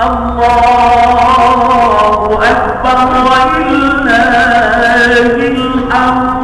الله أكبر. ولله الحمد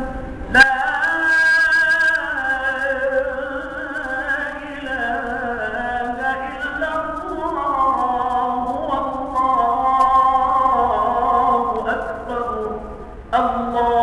الله